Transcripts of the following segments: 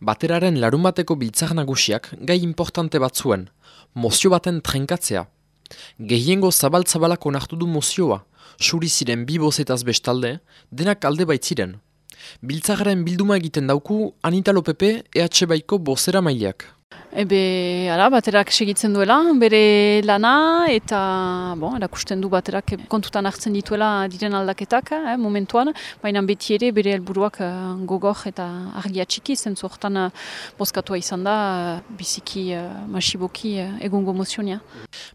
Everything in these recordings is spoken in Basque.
Bateraren larumateko biltzak nagusiak gai importante bat zuen, mozio baten trenkatzea. Gehiengo zabal-zabalak onartu du mozioa, suri ziren bi bozetaz bestalde, denak alde baitziren. Biltzagaren bilduma egiten dauku Anita Lopepe EH Baiko bozera mailiak. Ebe, ara, baterak segitzen duela, bere lana, eta, bon, erakusten du baterak kontutan hartzen dituela diren aldaketak, eh, momentuan, baina beti ere bere helburuak uh, gogor eta argia txiki, zentzu hortan uh, bozkatua izan da, uh, biziki, uh, masiboki uh, egungo mozionia.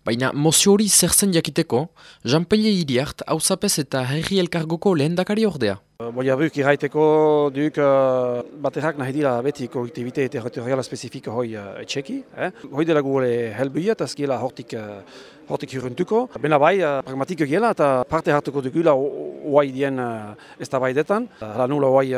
Baina mozio hori zerzen jakiteko, Jean-Pelle Iriart, hauzapez eta herri elkargoko lehen dakari ordea. Boia buk irraiteko duk uh, baterak nahi dira beti kolektivite territoriala spezifiko hoi uh, etxeki. Eh? Hoi dela gure helbuia eta zkiela hortik, uh, hortik hurrentuko. Bena bai, uh, pragmatiko gela eta parte hartuko dugula oai dien uh, ez da bai detan. Hala nula oai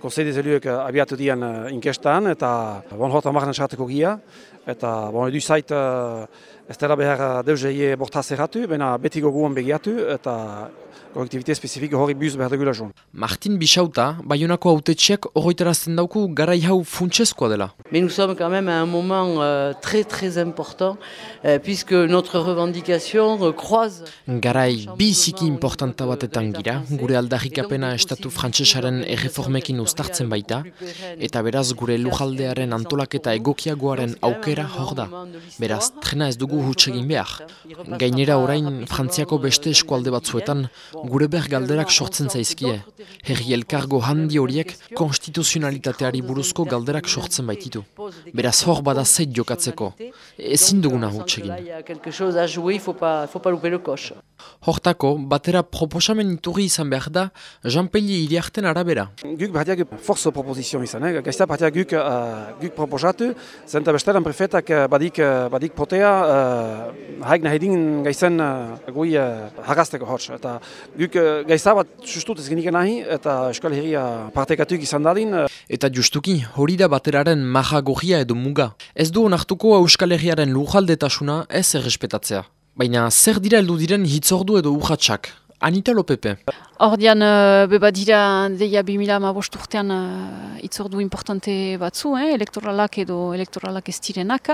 konsei dezeluek uh, abiatu dien inkestan eta bon horta marren sartuko gia. Eta bon edu zait uh, ez dela behar deuze bortaz erratu, bena beti goguan begiatu eta kolektivite spezifiko hori buz behar dugula joan. Martin Bixauta, Bayonako autetxeak horretarazten dauku garai hau funtsezkoa dela. Mais nous sommes quand même à un moment euh, très très important euh, puisque notre revendication euh, croise. Garai biziki importanta batetan gira, gure aldarrikapena estatu frantsesaren erreformekin uztartzen baita, eta beraz gure lujaldearen antolaketa egokiagoaren aukera hor da. Beraz, trena ez dugu hutsegin behar. Gainera orain Frantziako beste eskualde batzuetan gure ber galderak sortzen zaizkie. Herri elkargo handi horiek konstituzionalitateari buruzko galderak sortzen baititu. Beraz hor bada zeit jokatzeko. Ezin duguna hutsegin. Hortako, batera proposamen iturri izan behar da, Jean-Pelli iriarten arabera. Guk batiak forzo propozizion izan, eh? gaizta batiak guk, uh, guk proposatu, zenta bestelan prefetak badik, badik potea, uh, haik nahi din gaizen uh, gui uh, hagazteko hors. Eta guk uh, gaizta bat sustut ez genik nahi, eta eskal herria partekatuk izan dadin. Uh. Eta justuki, hori da bateraren maha edo muga. Ez du onartuko Euskal Herriaren lujaldetasuna ez errespetatzea. Baina zer dira heldu diren hitzordu edo urratsak? Anita Lopepe. Ordian, uh, beba dira, deia 2000 amabost urtean uh, itzordu importante batzu, eh, elektoralak edo elektoralak ez direnak,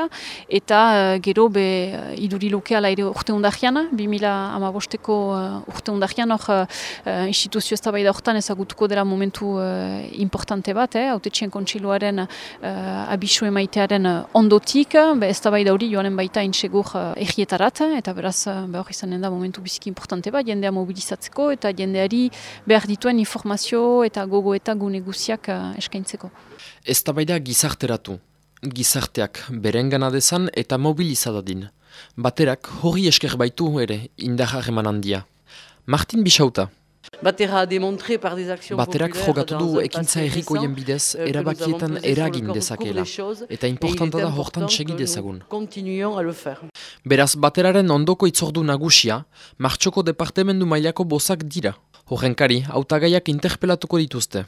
eta uh, gero be uh, iduri lokeala ere urte undahian, 2000 amabosteko uh, urte undahian, hor uh, instituzio ez da hortan ezagutuko dela momentu uh, importante bat, eh, haute txien kontsiloaren uh, abisu emaitearen ondotik, be ez da hori joanen baita intsegur uh, egietarat, eta beraz, uh, behor izanen da momentu biziki importante bat, jendea mobilizatzeko, eta jendea behar dituen informazio eta gogo eta gune guziak uh, eskaintzeko. Ez da gizarteratu. Gizarteak berengana dezan eta mobilizadadin. Baterak hori esker baitu ere indahar eman handia. Martin Bixauta. Baterak frogatu du ekintza errikoien bidez euh, erabakietan eragin dezakela. Eta importanta da hortan segi dezagun. Beraz, bateraren ondoko itzordu nagusia, martxoko departemendu mailako bozak dira. Horrenkari, autagaiak interpelatuko dituzte.